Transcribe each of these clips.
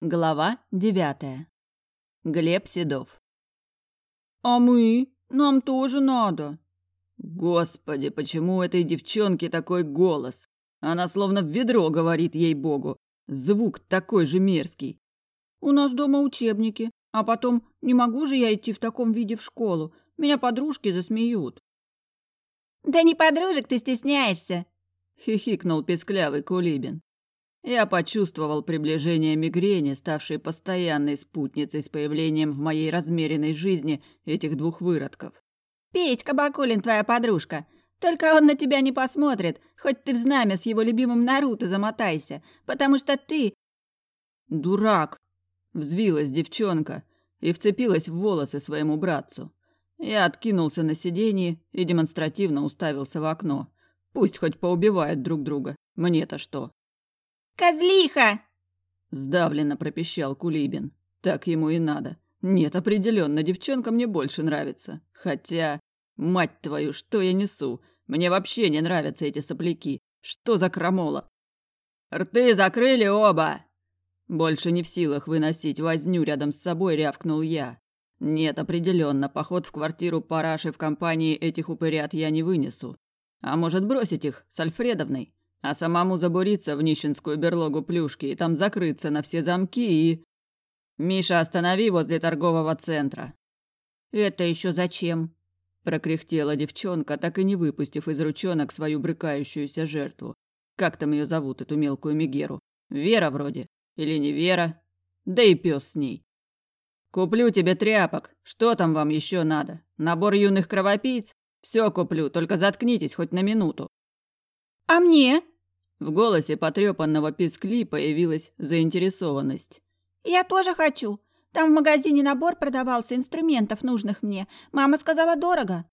Глава девятая. Глеб Седов. «А мы? Нам тоже надо». Господи, почему у этой девчонки такой голос? Она словно в ведро говорит ей-богу. Звук такой же мерзкий. «У нас дома учебники, а потом не могу же я идти в таком виде в школу. Меня подружки засмеют». «Да не подружек ты стесняешься!» — хихикнул песклявый Кулибин. Я почувствовал приближение мигрени, ставшей постоянной спутницей с появлением в моей размеренной жизни этих двух выродков. «Петька Бакулин твоя подружка. Только он на тебя не посмотрит, хоть ты в знамя с его любимым Наруто замотайся, потому что ты...» «Дурак!» — взвилась девчонка и вцепилась в волосы своему братцу. Я откинулся на сиденье и демонстративно уставился в окно. Пусть хоть поубивают друг друга. Мне-то что? «Козлиха!» Сдавленно пропищал Кулибин. Так ему и надо. Нет, определенно, девчонка мне больше нравится. Хотя, мать твою, что я несу? Мне вообще не нравятся эти сопляки. Что за крамола? Рты закрыли оба! Больше не в силах выносить возню рядом с собой, рявкнул я. Нет, определенно, поход в квартиру параши в компании этих упырят я не вынесу. А может, бросить их с Альфредовной? А самому забуриться в нищенскую берлогу плюшки и там закрыться на все замки и... «Миша, останови возле торгового центра». «Это еще зачем?» Прокряхтела девчонка, так и не выпустив из ручонок свою брыкающуюся жертву. Как там ее зовут, эту мелкую Мегеру? Вера вроде? Или не Вера? Да и пес с ней. Куплю тебе тряпок. Что там вам еще надо? Набор юных кровопийц? Все куплю, только заткнитесь хоть на минуту. «А мне?» В голосе потрепанного пискли появилась заинтересованность. «Я тоже хочу. Там в магазине набор продавался инструментов, нужных мне. Мама сказала, дорого».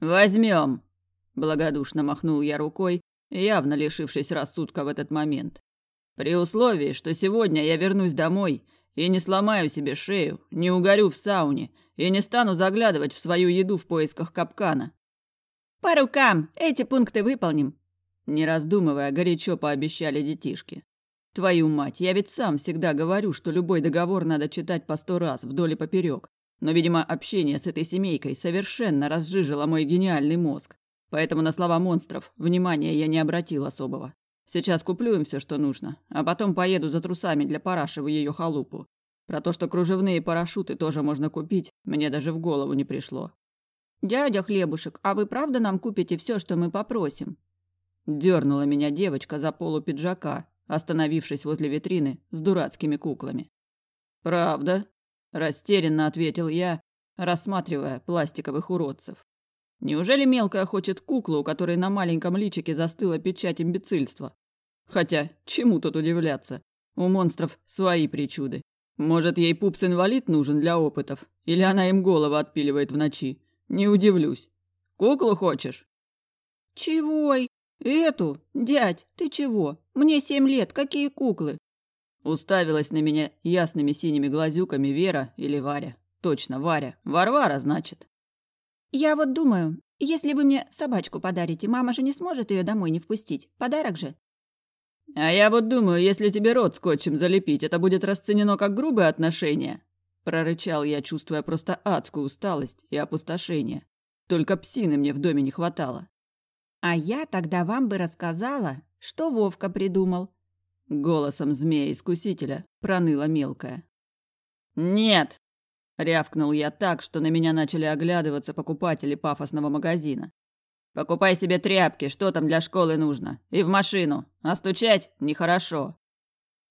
«Возьмем», – благодушно махнул я рукой, явно лишившись рассудка в этот момент. «При условии, что сегодня я вернусь домой и не сломаю себе шею, не угорю в сауне и не стану заглядывать в свою еду в поисках капкана». «По рукам! Эти пункты выполним!» Не раздумывая, горячо пообещали детишки. Твою мать, я ведь сам всегда говорю, что любой договор надо читать по сто раз, вдоль и поперек. Но, видимо, общение с этой семейкой совершенно разжижило мой гениальный мозг. Поэтому на слова монстров внимания я не обратил особого. Сейчас куплю им все, что нужно, а потом поеду за трусами для параши в ее халупу. Про то, что кружевные парашюты тоже можно купить, мне даже в голову не пришло. «Дядя Хлебушек, а вы правда нам купите все, что мы попросим?» Дернула меня девочка за полу пиджака, остановившись возле витрины с дурацкими куклами. «Правда?» – растерянно ответил я, рассматривая пластиковых уродцев. «Неужели мелкая хочет куклу, у которой на маленьком личике застыла печать имбецильства? Хотя, чему тут удивляться? У монстров свои причуды. Может, ей пупс-инвалид нужен для опытов? Или она им голову отпиливает в ночи? Не удивлюсь. Куклу хочешь?» «Чего? «Эту? Дядь, ты чего? Мне семь лет, какие куклы?» Уставилась на меня ясными синими глазюками Вера или Варя. Точно, Варя. Варвара, значит. «Я вот думаю, если вы мне собачку подарите, мама же не сможет ее домой не впустить. Подарок же». «А я вот думаю, если тебе рот скотчем залепить, это будет расценено как грубое отношение», прорычал я, чувствуя просто адскую усталость и опустошение. Только псины мне в доме не хватало. А я тогда вам бы рассказала, что Вовка придумал. Голосом змея-искусителя проныла мелкая. «Нет!» – рявкнул я так, что на меня начали оглядываться покупатели пафосного магазина. «Покупай себе тряпки, что там для школы нужно, и в машину, а стучать нехорошо».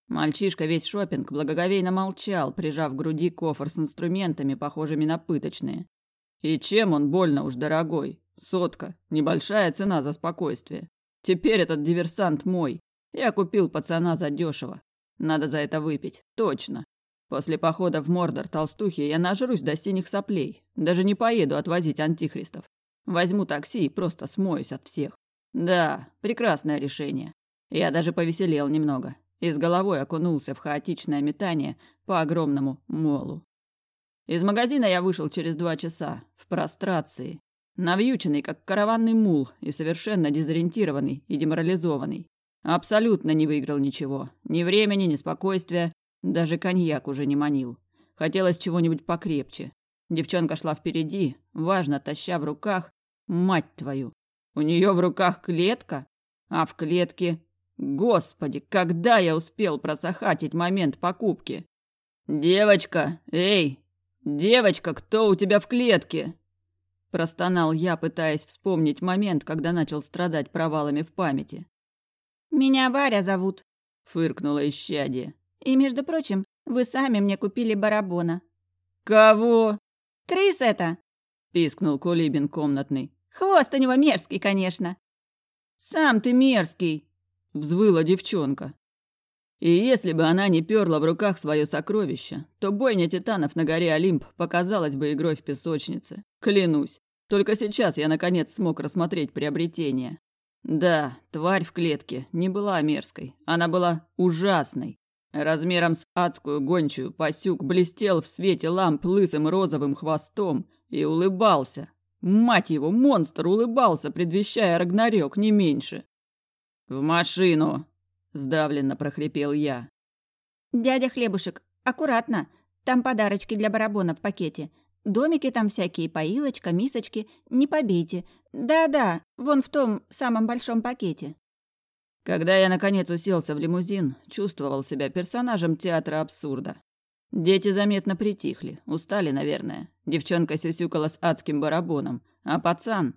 Мальчишка весь шопинг благоговейно молчал, прижав к груди кофр с инструментами, похожими на пыточные. И чем он больно уж дорогой? Сотка. Небольшая цена за спокойствие. Теперь этот диверсант мой. Я купил пацана за дешево. Надо за это выпить. Точно. После похода в Мордор толстухи я нажрусь до синих соплей. Даже не поеду отвозить антихристов. Возьму такси и просто смоюсь от всех. Да, прекрасное решение. Я даже повеселел немного. И с головой окунулся в хаотичное метание по огромному молу. Из магазина я вышел через два часа, в прострации, Навьюченный, как караванный мул, и совершенно дезориентированный и деморализованный. Абсолютно не выиграл ничего. Ни времени, ни спокойствия. Даже коньяк уже не манил. Хотелось чего-нибудь покрепче. Девчонка шла впереди, важно таща в руках, мать твою. У нее в руках клетка, а в клетке... Господи, когда я успел просохатить момент покупки? Девочка, эй, девочка, кто у тебя в клетке? Простонал я, пытаясь вспомнить момент, когда начал страдать провалами в памяти. «Меня Варя зовут», — фыркнула исчадие. «И, между прочим, вы сами мне купили барабона». «Кого?» «Крыс это!» — пискнул Кулибин комнатный. «Хвост у него мерзкий, конечно». «Сам ты мерзкий!» — взвыла девчонка. И если бы она не перла в руках свое сокровище, то бойня титанов на горе Олимп показалась бы игрой в песочнице. Клянусь. Только сейчас я наконец смог рассмотреть приобретение. Да, тварь в клетке не была мерзкой, она была ужасной. Размером с адскую гончую пасюк блестел в свете ламп лысым розовым хвостом и улыбался. Мать его, монстр улыбался, предвещая Рагнарёк не меньше. «В машину!» – сдавленно прохрипел я. «Дядя Хлебушек, аккуратно, там подарочки для барабона в пакете. Домики там всякие, поилочка, мисочки. Не побейте. Да-да, вон в том самом большом пакете». Когда я, наконец, уселся в лимузин, чувствовал себя персонажем театра абсурда. Дети заметно притихли, устали, наверное. Девчонка сюсюкала с адским барабоном, а пацан...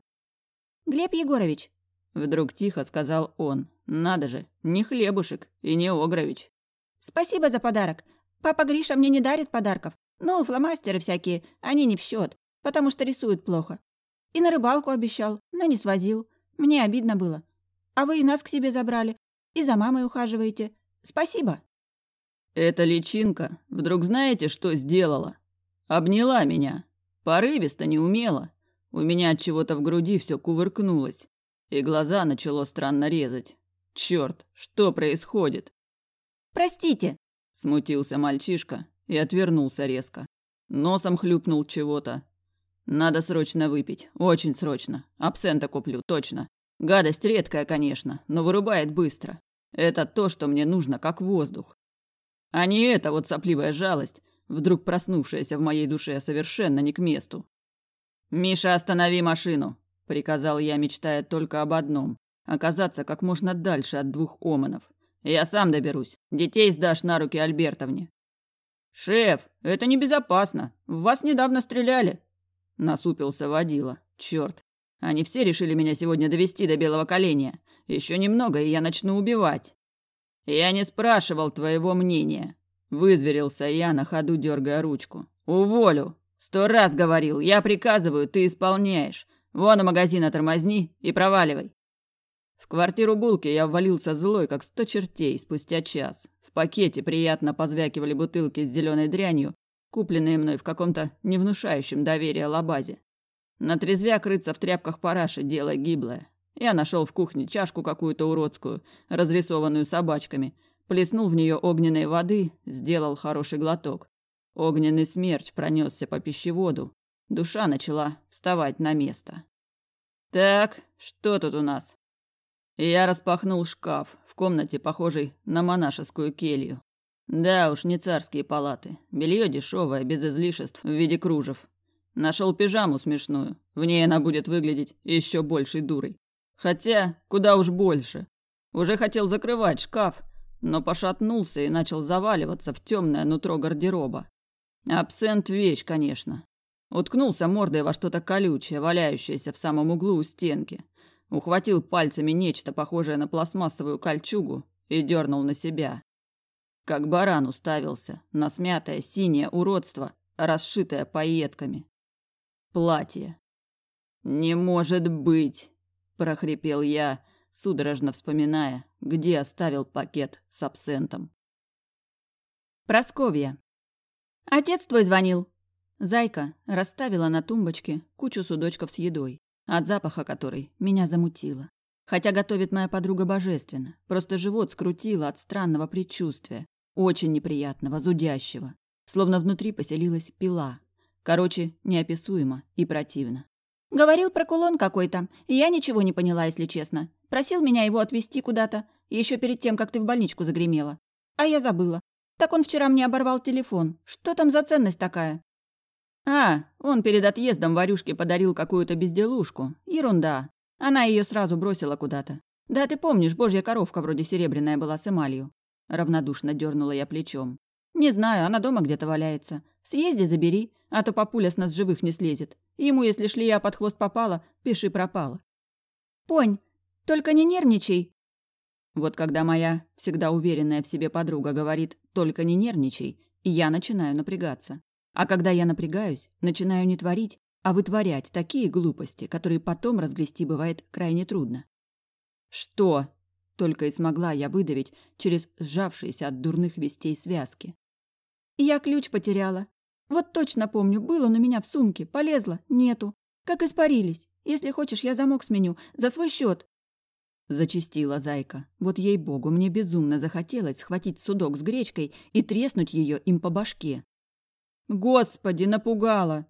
«Глеб Егорович!» Вдруг тихо сказал он. «Надо же, не хлебушек и не Огрович». «Спасибо за подарок. Папа Гриша мне не дарит подарков. Ну, фломастеры всякие, они не в счет, потому что рисуют плохо. И на рыбалку обещал, но не свозил. Мне обидно было. А вы и нас к себе забрали, и за мамой ухаживаете. Спасибо. Эта личинка вдруг знаете, что сделала? Обняла меня. Порывисто не умела. У меня от чего-то в груди все кувыркнулось. И глаза начало странно резать. Черт, что происходит? Простите, смутился мальчишка и отвернулся резко. Носом хлюпнул чего-то. Надо срочно выпить, очень срочно. Абсента куплю, точно. Гадость редкая, конечно, но вырубает быстро. Это то, что мне нужно, как воздух. А не эта вот сопливая жалость, вдруг проснувшаяся в моей душе совершенно не к месту. «Миша, останови машину!» – приказал я, мечтая только об одном – оказаться как можно дальше от двух оманов. «Я сам доберусь. Детей сдашь на руки Альбертовне». «Шеф, это небезопасно. В вас недавно стреляли», – насупился водила. Черт, они все решили меня сегодня довести до белого коленя. Еще немного, и я начну убивать. Я не спрашивал твоего мнения. Вызверился я на ходу, дергая ручку. Уволю. Сто раз говорил, я приказываю, ты исполняешь. Вон у магазина тормозни и проваливай. Квартиру Булки я ввалился злой, как сто чертей, спустя час. В пакете приятно позвякивали бутылки с зеленой дрянью, купленные мной в каком-то невнушающем доверия лабазе. На трезвяк рыться в тряпках параши – дело гиблое. Я нашел в кухне чашку какую-то уродскую, разрисованную собачками, плеснул в нее огненной воды, сделал хороший глоток. Огненный смерч пронесся по пищеводу. Душа начала вставать на место. «Так, что тут у нас?» Я распахнул шкаф в комнате, похожей на монашескую келью. Да уж, не царские палаты. Белье дешевое, без излишеств, в виде кружев. Нашел пижаму смешную. В ней она будет выглядеть еще большей дурой. Хотя, куда уж больше. Уже хотел закрывать шкаф, но пошатнулся и начал заваливаться в темное нутро гардероба. Абсент вещь, конечно. Уткнулся мордой во что-то колючее, валяющееся в самом углу у стенки. Ухватил пальцами нечто похожее на пластмассовую кольчугу и дернул на себя. Как баран уставился на смятое синее уродство, расшитое пайетками. Платье. «Не может быть!» – прохрипел я, судорожно вспоминая, где оставил пакет с абсентом. Просковья. «Отец твой звонил!» Зайка расставила на тумбочке кучу судочков с едой, от запаха которой меня замутило. Хотя готовит моя подруга божественно, просто живот скрутило от странного предчувствия, очень неприятного, зудящего, словно внутри поселилась пила, Короче, неописуемо и противно. Говорил про кулон какой-то, и я ничего не поняла, если честно. Просил меня его отвезти куда-то, еще перед тем, как ты в больничку загремела. А я забыла. Так он вчера мне оборвал телефон. Что там за ценность такая?» «А, он перед отъездом Варюшке подарил какую-то безделушку. Ерунда. Она ее сразу бросила куда-то. Да ты помнишь, божья коровка вроде серебряная была с эмалью». Равнодушно дернула я плечом. «Не знаю, она дома где-то валяется. Съезди, забери, а то папуля с нас живых не слезет. Ему, если шлея под хвост попала, пиши пропала». «Понь, только не нервничай!» Вот когда моя всегда уверенная в себе подруга говорит «только не нервничай», я начинаю напрягаться. А когда я напрягаюсь, начинаю не творить, а вытворять такие глупости, которые потом разгрести бывает крайне трудно. «Что?» – только и смогла я выдавить через сжавшиеся от дурных вестей связки. «Я ключ потеряла. Вот точно помню, был он у меня в сумке, полезла, нету. Как испарились. Если хочешь, я замок сменю, за свой счет. Зачистила зайка. Вот ей-богу, мне безумно захотелось схватить судок с гречкой и треснуть ее им по башке. «Господи, напугала!»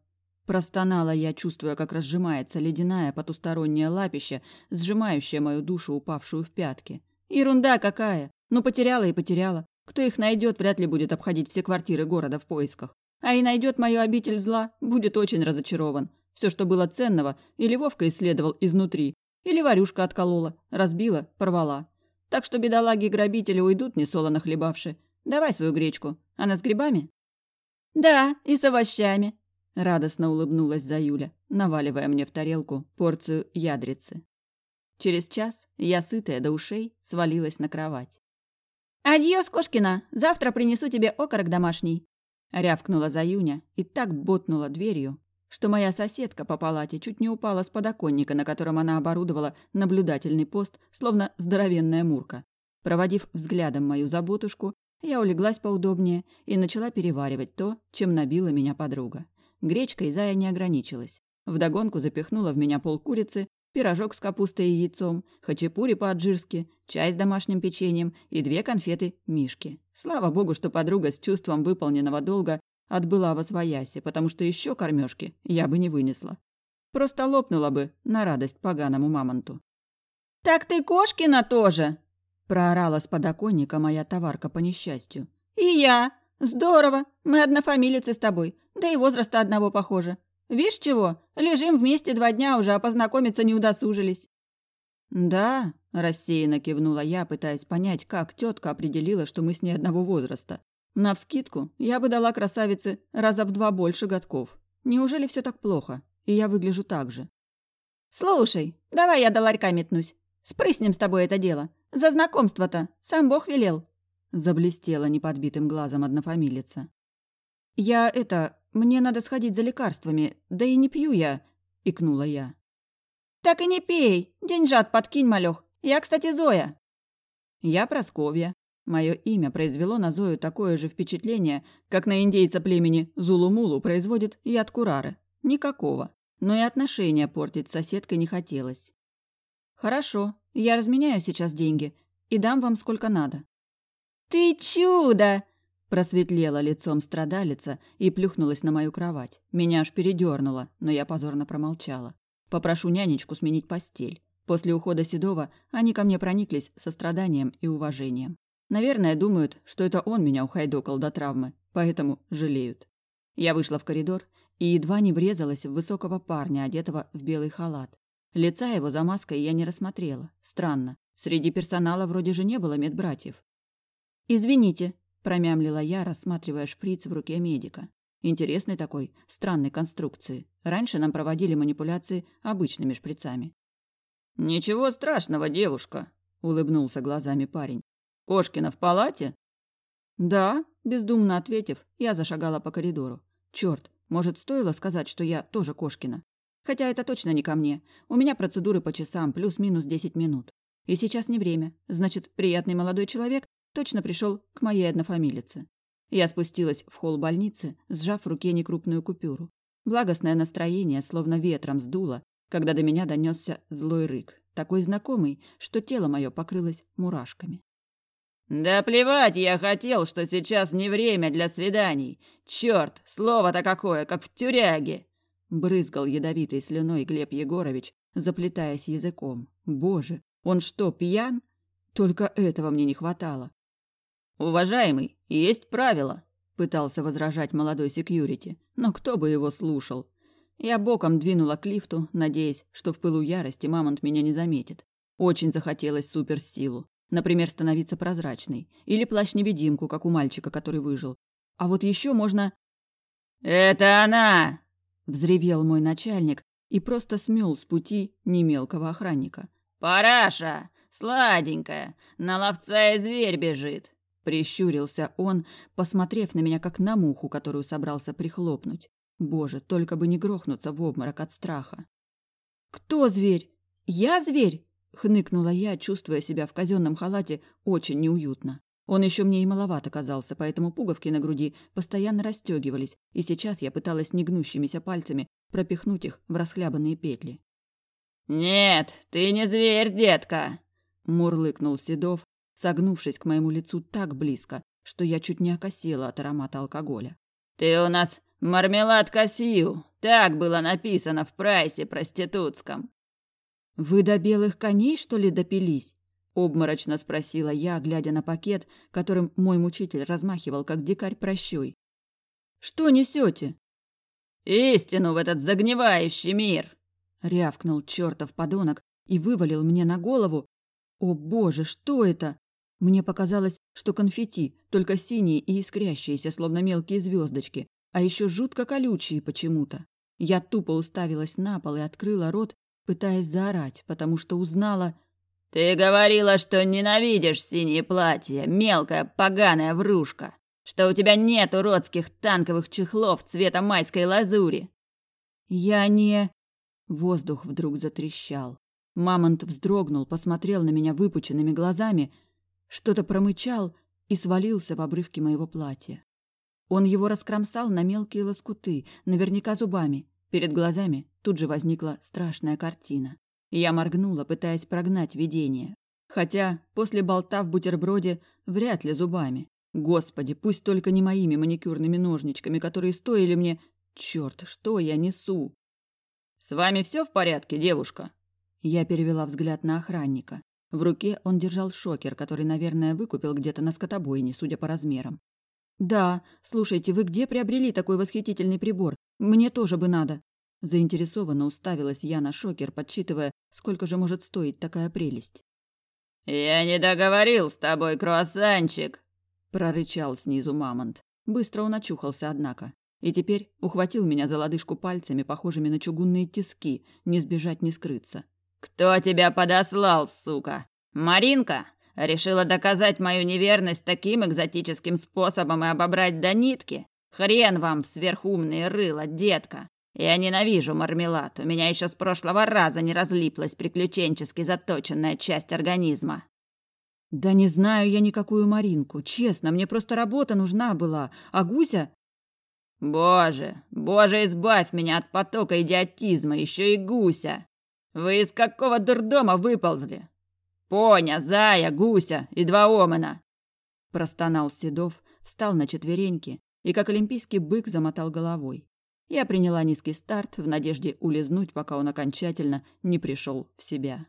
Простонала я, чувствуя, как разжимается ледяная потусторонняя лапища, сжимающая мою душу, упавшую в пятки. «Ерунда какая! Ну, потеряла и потеряла. Кто их найдет, вряд ли будет обходить все квартиры города в поисках. А и найдет мою обитель зла, будет очень разочарован. Все, что было ценного, или Вовка исследовал изнутри, или Варюшка отколола, разбила, порвала. Так что бедолаги-грабители уйдут, несолоно хлебавши. Давай свою гречку. Она с грибами? Да, и с овощами. Радостно улыбнулась Заюля, наваливая мне в тарелку порцию ядрицы. Через час я, сытая до ушей, свалилась на кровать. «Адьос, Кошкина! Завтра принесу тебе окорок домашний!» Рявкнула Заюня и так ботнула дверью, что моя соседка по палате чуть не упала с подоконника, на котором она оборудовала наблюдательный пост, словно здоровенная мурка. Проводив взглядом мою заботушку, я улеглась поудобнее и начала переваривать то, чем набила меня подруга. Гречкой Зая не ограничилась. Вдогонку запихнула в меня полкурицы, пирожок с капустой и яйцом, хачапури по-аджирски, чай с домашним печеньем и две конфеты «Мишки». Слава богу, что подруга с чувством выполненного долга отбыла во свояси, потому что еще кормежки я бы не вынесла. Просто лопнула бы на радость поганому мамонту. «Так ты Кошкина тоже!» – проорала с подоконника моя товарка по несчастью. «И я! Здорово! Мы однофамилицы с тобой, да и возраста одного похоже. Видишь чего? Лежим вместе два дня уже, а познакомиться не удосужились». «Да», – рассеянно кивнула я, пытаясь понять, как тетка определила, что мы с ней одного возраста. Навскидку, я бы дала красавице раза в два больше годков. Неужели все так плохо? И я выгляжу так же. «Слушай, давай я до ларька метнусь. Спрыснем с тобой это дело. За знакомство-то. Сам Бог велел». Заблестела неподбитым глазом однофамилица. «Я это... Мне надо сходить за лекарствами. Да и не пью я», — икнула я. «Так и не пей. Деньжат подкинь, малёх. Я, кстати, Зоя». «Я Просковья. Мое имя произвело на Зою такое же впечатление, как на индейца племени Зулумулу производит яд Курары. Никакого. Но и отношения портить с соседкой не хотелось. «Хорошо, я разменяю сейчас деньги и дам вам сколько надо». «Ты чудо!» Просветлела лицом страдалица и плюхнулась на мою кровать. Меня аж передернуло, но я позорно промолчала. Попрошу нянечку сменить постель. После ухода Седова они ко мне прониклись состраданием и уважением. Наверное, думают, что это он меня ухайдокал до травмы, поэтому жалеют. Я вышла в коридор и едва не врезалась в высокого парня, одетого в белый халат. Лица его за маской я не рассмотрела. Странно. Среди персонала вроде же не было медбратьев. «Извините», – промямлила я, рассматривая шприц в руке медика. Интересный такой, странной конструкции. Раньше нам проводили манипуляции обычными шприцами. «Ничего страшного, девушка», – улыбнулся глазами парень. «Кошкина в палате?» «Да», – бездумно ответив, я зашагала по коридору. Черт, может, стоило сказать, что я тоже Кошкина? Хотя это точно не ко мне. У меня процедуры по часам, плюс-минус десять минут. И сейчас не время. Значит, приятный молодой человек точно пришел к моей однофамилице. Я спустилась в холл больницы, сжав в руке некрупную купюру. Благостное настроение словно ветром сдуло, когда до меня донесся злой рык, такой знакомый, что тело мое покрылось мурашками. «Да плевать я хотел, что сейчас не время для свиданий. Черт, слово-то какое, как в тюряге!» Брызгал ядовитой слюной Глеб Егорович, заплетаясь языком. «Боже, он что, пьян? Только этого мне не хватало». Уважаемый, есть правила, пытался возражать молодой секьюрити, но кто бы его слушал? Я боком двинула к лифту, надеясь, что в пылу ярости мамонт меня не заметит. Очень захотелось суперсилу. Например, становиться прозрачной. Или плащ-невидимку, как у мальчика, который выжил. А вот еще можно... «Это она!» – взревел мой начальник и просто смел с пути немелкого охранника. «Параша! Сладенькая! На ловца и зверь бежит!» Прищурился он, посмотрев на меня, как на муху, которую собрался прихлопнуть. Боже, только бы не грохнуться в обморок от страха. «Кто зверь? Я зверь?» — хныкнула я, чувствуя себя в казенном халате очень неуютно. Он еще мне и маловат оказался, поэтому пуговки на груди постоянно расстегивались, и сейчас я пыталась негнущимися пальцами пропихнуть их в расхлябанные петли. «Нет, ты не зверь, детка!» – мурлыкнул Седов, согнувшись к моему лицу так близко, что я чуть не окосела от аромата алкоголя. «Ты у нас мармеладка Сью, так было написано в прайсе проститутском». «Вы до белых коней, что ли, допились?» – обморочно спросила я, глядя на пакет, которым мой мучитель размахивал, как дикарь прощой. «Что несете?» «Истину в этот загнивающий мир!» – рявкнул чертов подонок и вывалил мне на голову. «О боже, что это?» Мне показалось, что конфетти, только синие и искрящиеся, словно мелкие звездочки, а еще жутко колючие почему-то. Я тупо уставилась на пол и открыла рот, пытаясь заорать, потому что узнала... «Ты говорила, что ненавидишь синие платья, мелкая поганая врушка, что у тебя нет уродских танковых чехлов цвета майской лазури». «Я не...» Воздух вдруг затрещал. Мамонт вздрогнул, посмотрел на меня выпученными глазами, что-то промычал и свалился в обрывки моего платья. Он его раскромсал на мелкие лоскуты, наверняка зубами, Перед глазами тут же возникла страшная картина. Я моргнула, пытаясь прогнать видение. Хотя после болта в бутерброде вряд ли зубами. Господи, пусть только не моими маникюрными ножничками, которые стоили мне... Черт, что я несу? «С вами все в порядке, девушка?» Я перевела взгляд на охранника. В руке он держал шокер, который, наверное, выкупил где-то на скотобойне, судя по размерам. «Да, слушайте, вы где приобрели такой восхитительный прибор? Мне тоже бы надо». Заинтересованно уставилась я на шокер, подсчитывая, сколько же может стоить такая прелесть. «Я не договорил с тобой, круассанчик!» – прорычал снизу мамонт. Быстро он очухался, однако. И теперь ухватил меня за лодыжку пальцами, похожими на чугунные тиски, не сбежать, не скрыться. «Кто тебя подослал, сука? Маринка? Решила доказать мою неверность таким экзотическим способом и обобрать до нитки? Хрен вам в сверхумные рыла, детка. Я ненавижу мармелад. У меня еще с прошлого раза не разлиплась приключенчески заточенная часть организма. Да не знаю я никакую Маринку. Честно, мне просто работа нужна была. А Гуся... Боже, боже, избавь меня от потока идиотизма, еще и Гуся. Вы из какого дурдома выползли? Поня, Зая, Гуся и два Омена. Простонал Седов, встал на четвереньки и, как олимпийский бык, замотал головой. Я приняла низкий старт в надежде улизнуть, пока он окончательно не пришел в себя.